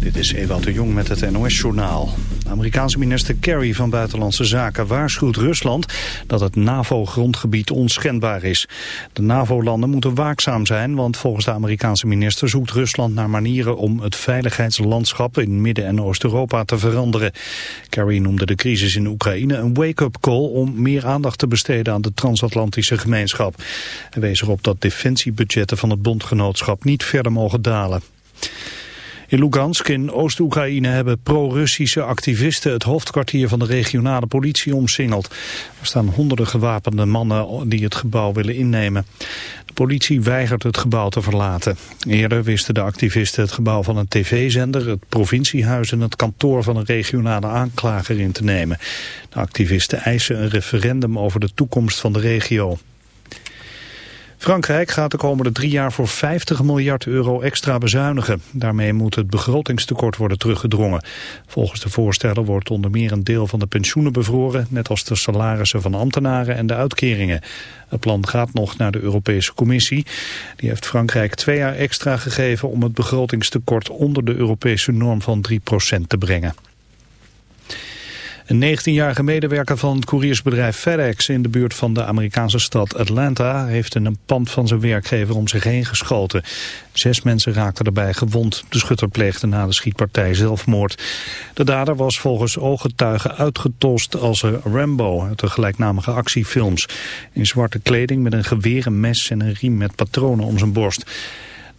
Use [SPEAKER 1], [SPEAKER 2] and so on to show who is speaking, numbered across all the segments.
[SPEAKER 1] Dit is Ewout de Jong met het NOS-journaal. Amerikaanse minister Kerry van Buitenlandse Zaken waarschuwt Rusland dat het NAVO-grondgebied onschendbaar is. De NAVO-landen moeten waakzaam zijn, want volgens de Amerikaanse minister zoekt Rusland naar manieren om het veiligheidslandschap in Midden- en Oost-Europa te veranderen. Kerry noemde de crisis in Oekraïne een wake-up call om meer aandacht te besteden aan de transatlantische gemeenschap. Hij wees erop dat defensiebudgetten van het bondgenootschap niet verder mogen dalen. In Lugansk in Oost-Oekraïne hebben pro-Russische activisten het hoofdkwartier van de regionale politie omsingeld. Er staan honderden gewapende mannen die het gebouw willen innemen. De politie weigert het gebouw te verlaten. Eerder wisten de activisten het gebouw van een tv-zender, het provinciehuis en het kantoor van een regionale aanklager in te nemen. De activisten eisen een referendum over de toekomst van de regio. Frankrijk gaat de komende drie jaar voor 50 miljard euro extra bezuinigen. Daarmee moet het begrotingstekort worden teruggedrongen. Volgens de voorstellen wordt onder meer een deel van de pensioenen bevroren... net als de salarissen van ambtenaren en de uitkeringen. Het plan gaat nog naar de Europese Commissie. Die heeft Frankrijk twee jaar extra gegeven om het begrotingstekort onder de Europese norm van 3% te brengen. Een 19-jarige medewerker van het couriersbedrijf FedEx in de buurt van de Amerikaanse stad Atlanta heeft in een pand van zijn werkgever om zich heen geschoten. Zes mensen raakten erbij gewond. De schutter pleegde na de schietpartij zelfmoord. De dader was volgens ooggetuigen uitgetost als Rambo uit de gelijknamige actiefilms. In zwarte kleding met een geweer, een mes en een riem met patronen om zijn borst.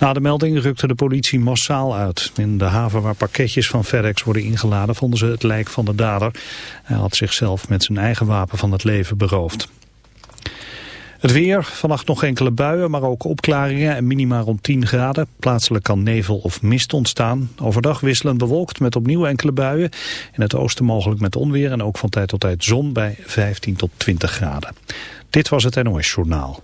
[SPEAKER 1] Na de melding rukte de politie massaal uit. In de haven waar pakketjes van FedEx worden ingeladen vonden ze het lijk van de dader. Hij had zichzelf met zijn eigen wapen van het leven beroofd. Het weer, vannacht nog enkele buien, maar ook opklaringen en minima rond 10 graden. Plaatselijk kan nevel of mist ontstaan. Overdag wisselend bewolkt met opnieuw enkele buien. In het oosten mogelijk met onweer en ook van tijd tot tijd zon bij 15 tot 20 graden. Dit was het NOS Journaal.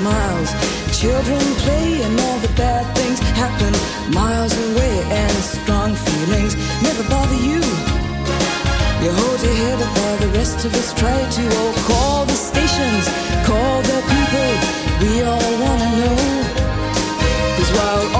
[SPEAKER 2] Smiles. Children play and all the bad things happen Miles away and strong feelings Never bother you. You hold your head up while the rest of us try to Oh, call the stations, call the people We all wanna know. Cause while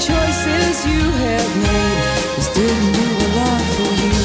[SPEAKER 2] choices you have made, this didn't do a lot for you.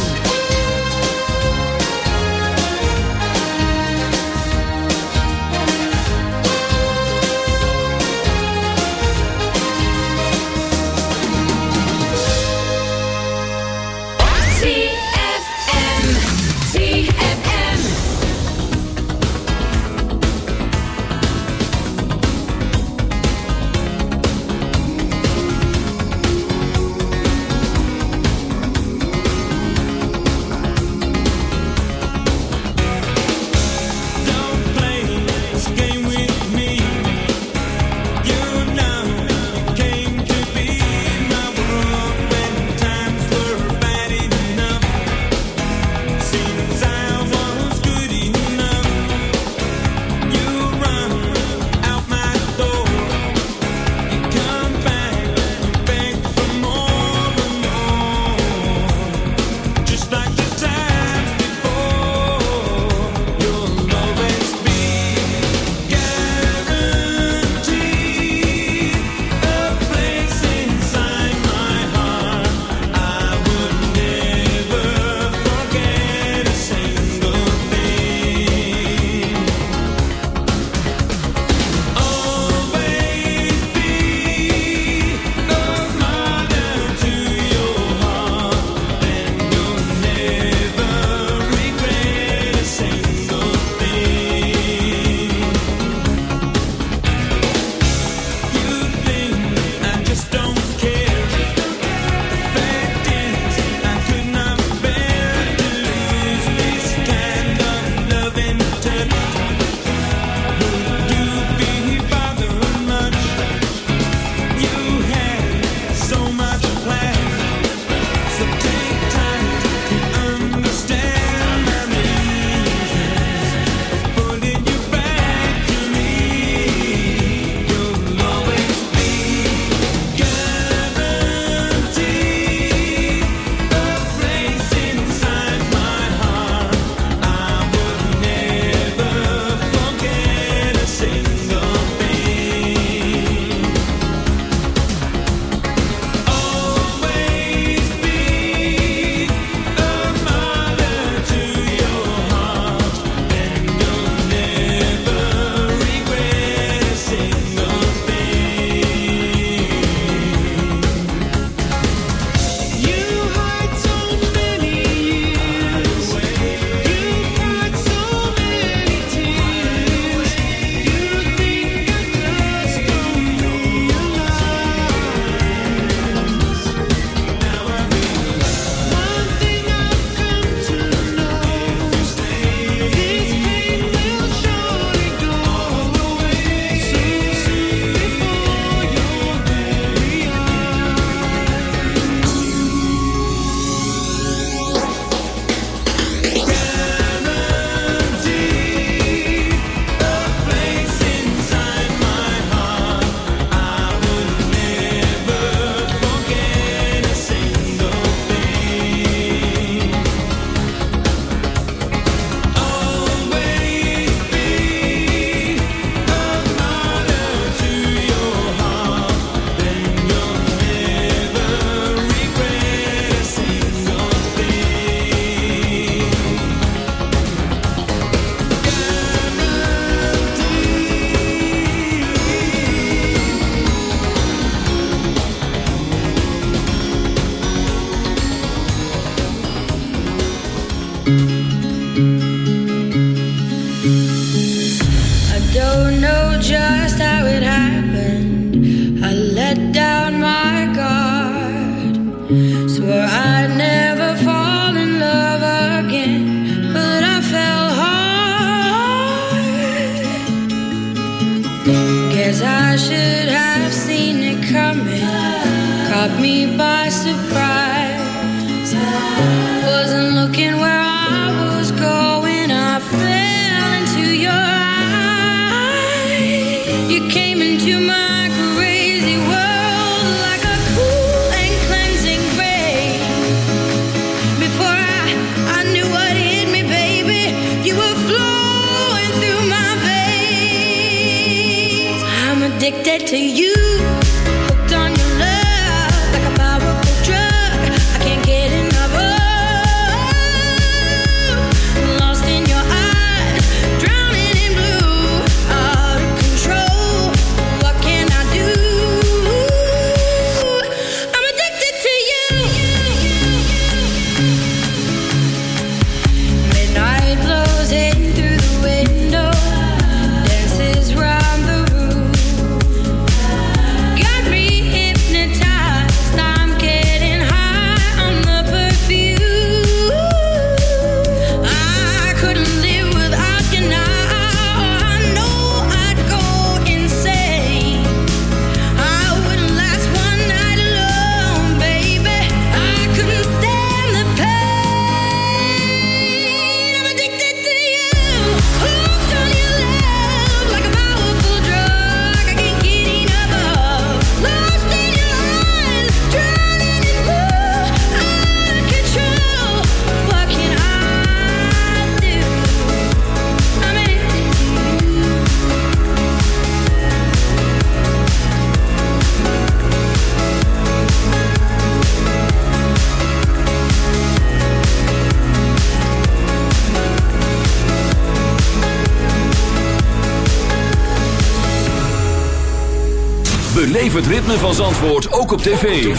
[SPEAKER 3] ritme van Zandvoort ook op tv.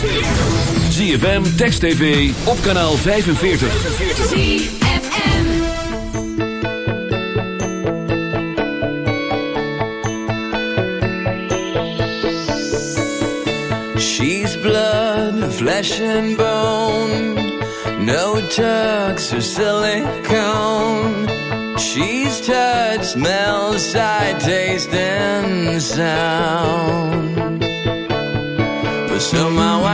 [SPEAKER 3] ZFM, Text TV, op kanaal 45.
[SPEAKER 4] ZFM
[SPEAKER 5] She's blood, flesh and bone No tucks or silicone She's touch, smell, sight, taste and sound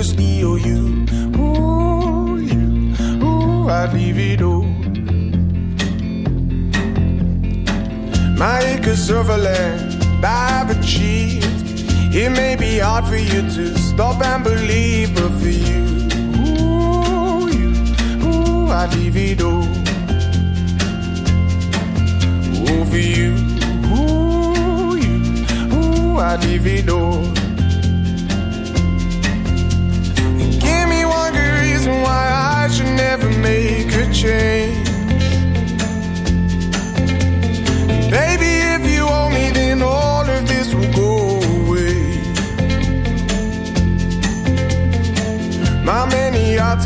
[SPEAKER 6] Cause the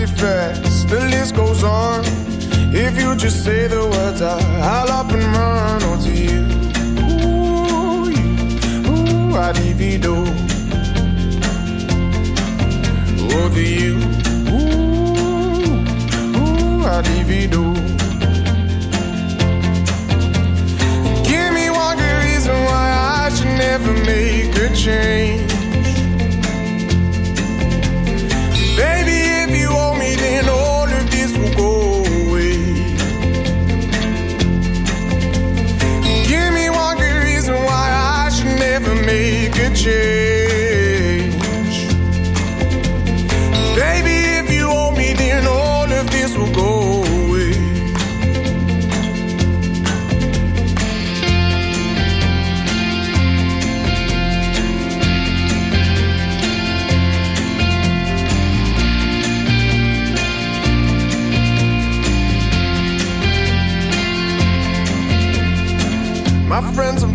[SPEAKER 6] fast. The list goes on. If you just say the words, I, I'll up and run onto to you. Ooh, you, ooh, I'd even do. Oh, to you, ooh, ooh, I'd even do. Give me one good reason why I should never make a change.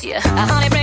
[SPEAKER 7] Yeah, to.
[SPEAKER 8] I
[SPEAKER 4] only bring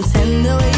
[SPEAKER 9] can send the way